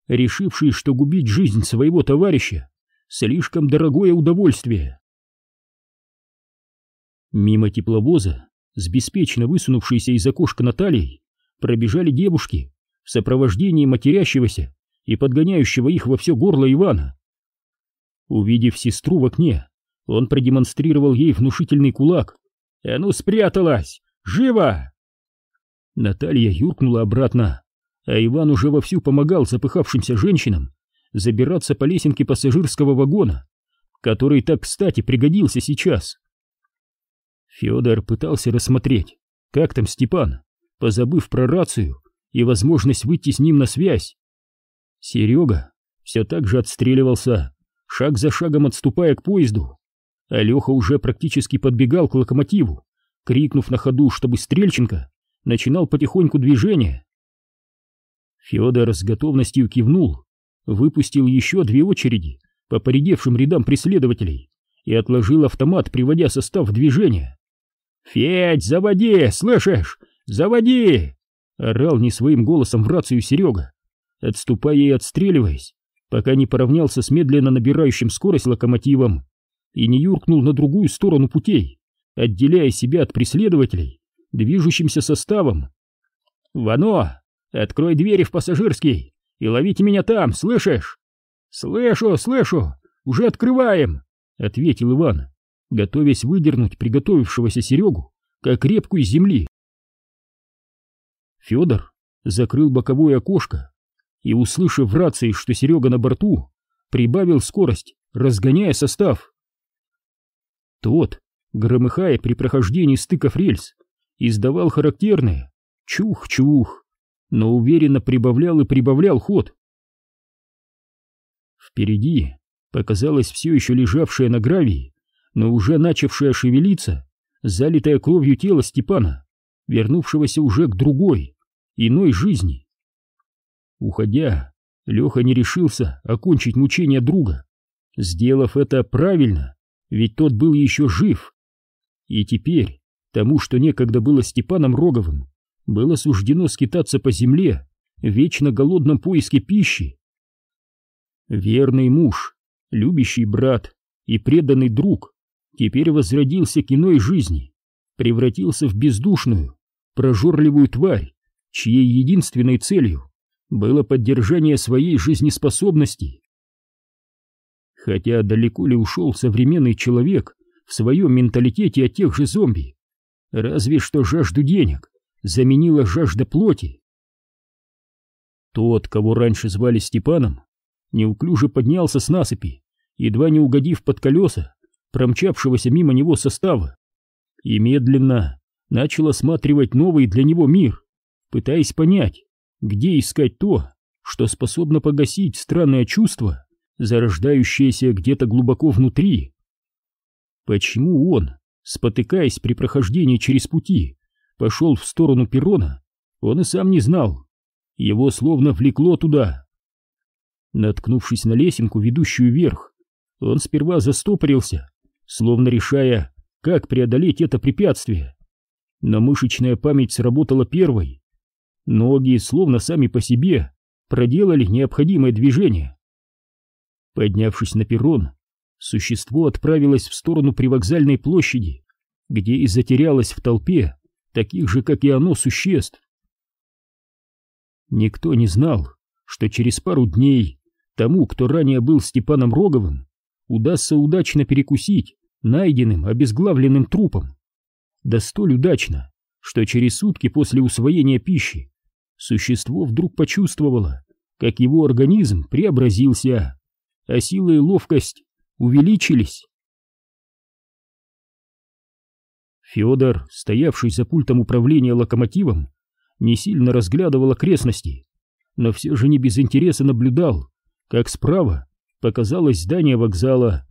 решивший, что губить жизнь своего товарища слишком дорогое удовольствие. Мимо тепловоза, с беспечно высунувшейся из окошка Натальей, пробежали девушки, в сопровождении матерящегося и подгоняющего их во все горло Ивана. Увидев сестру в окне, он продемонстрировал ей внушительный кулак. «А ну, спряталась! Живо!» Наталья юркнула обратно, а Иван уже вовсю помогал запыхавшимся женщинам забираться по лесенке пассажирского вагона, который так кстати пригодился сейчас. Федор пытался рассмотреть, как там Степан, позабыв про рацию и возможность выйти с ним на связь. Серега все так же отстреливался, шаг за шагом отступая к поезду. Алеха уже практически подбегал к локомотиву, крикнув на ходу, чтобы Стрельченко начинал потихоньку движение. Федор с готовностью кивнул, выпустил еще две очереди по поредевшим рядам преследователей и отложил автомат, приводя состав в движение. «Федь, заводи, слышишь? Заводи!» Орал не своим голосом в рацию Серега, отступая и отстреливаясь, пока не поравнялся с медленно набирающим скорость локомотивом и не юркнул на другую сторону путей, отделяя себя от преследователей, движущимся составом. «Вано, открой двери в пассажирский и ловите меня там, слышишь?» «Слышу, слышу, уже открываем!» — ответил Иван, готовясь выдернуть приготовившегося Серегу, как репку из земли. Федор закрыл боковое окошко и, услышав в рации, что Серега на борту, прибавил скорость, разгоняя состав. Тот, громыхая при прохождении стыков рельс, издавал характерное «чух-чух», но уверенно прибавлял и прибавлял ход. Впереди показалось все еще лежавшее на гравии, но уже начавшее шевелиться, залитое кровью тело Степана вернувшегося уже к другой, иной жизни. Уходя, Леха не решился окончить мучение друга, сделав это правильно, ведь тот был еще жив. И теперь тому, что некогда было Степаном Роговым, было суждено скитаться по земле в вечно голодном поиске пищи. Верный муж, любящий брат и преданный друг теперь возродился к иной жизни, превратился в бездушную, прожорливую тварь, чьей единственной целью было поддержание своей жизнеспособности. Хотя далеко ли ушел современный человек в своем менталитете от тех же зомби, разве что жажду денег заменила жажда плоти. Тот, кого раньше звали Степаном, неуклюже поднялся с насыпи, едва не угодив под колеса промчавшегося мимо него состава, и медленно начал осматривать новый для него мир, пытаясь понять, где искать то, что способно погасить странное чувство, зарождающееся где-то глубоко внутри. Почему он, спотыкаясь при прохождении через пути, пошел в сторону перрона, он и сам не знал. Его словно влекло туда. Наткнувшись на лесенку, ведущую вверх, он сперва застопорился, словно решая, как преодолеть это препятствие. Но мышечная память сработала первой. Ноги, словно сами по себе, проделали необходимое движение. Поднявшись на перрон, существо отправилось в сторону привокзальной площади, где и затерялось в толпе таких же, как и оно, существ. Никто не знал, что через пару дней тому, кто ранее был Степаном Роговым, удастся удачно перекусить найденным обезглавленным трупом. Да столь удачно, что через сутки после усвоения пищи существо вдруг почувствовало, как его организм преобразился, а сила и ловкость увеличились. Федор, стоявший за пультом управления локомотивом, не сильно разглядывал окрестности, но все же не без интереса наблюдал, как справа показалось здание вокзала,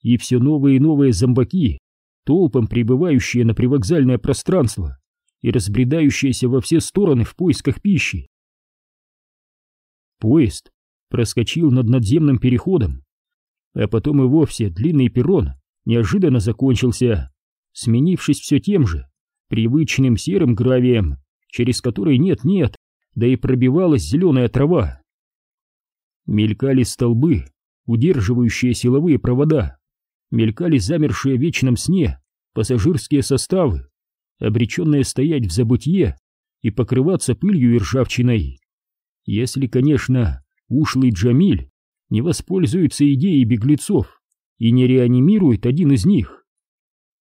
и все новые и новые зомбаки, толпом прибывающие на привокзальное пространство и разбредающиеся во все стороны в поисках пищи. Поезд проскочил над надземным переходом, а потом и вовсе длинный перрон неожиданно закончился сменившись все тем же, привычным серым гравием, через который нет-нет, да и пробивалась зеленая трава. Мелькали столбы, удерживающие силовые провода, мелькали замершие в вечном сне пассажирские составы, обреченные стоять в забытье и покрываться пылью и ржавчиной. Если, конечно, ушлый Джамиль не воспользуется идеей беглецов и не реанимирует один из них.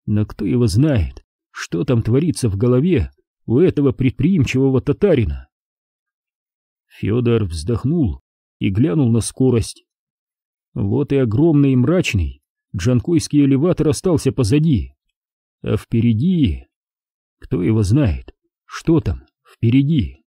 Но кто его знает, что там творится в голове у этого предприимчивого татарина? Федор вздохнул и глянул на скорость. Вот и огромный и мрачный джанкойский элеватор остался позади. А впереди... Кто его знает, что там впереди?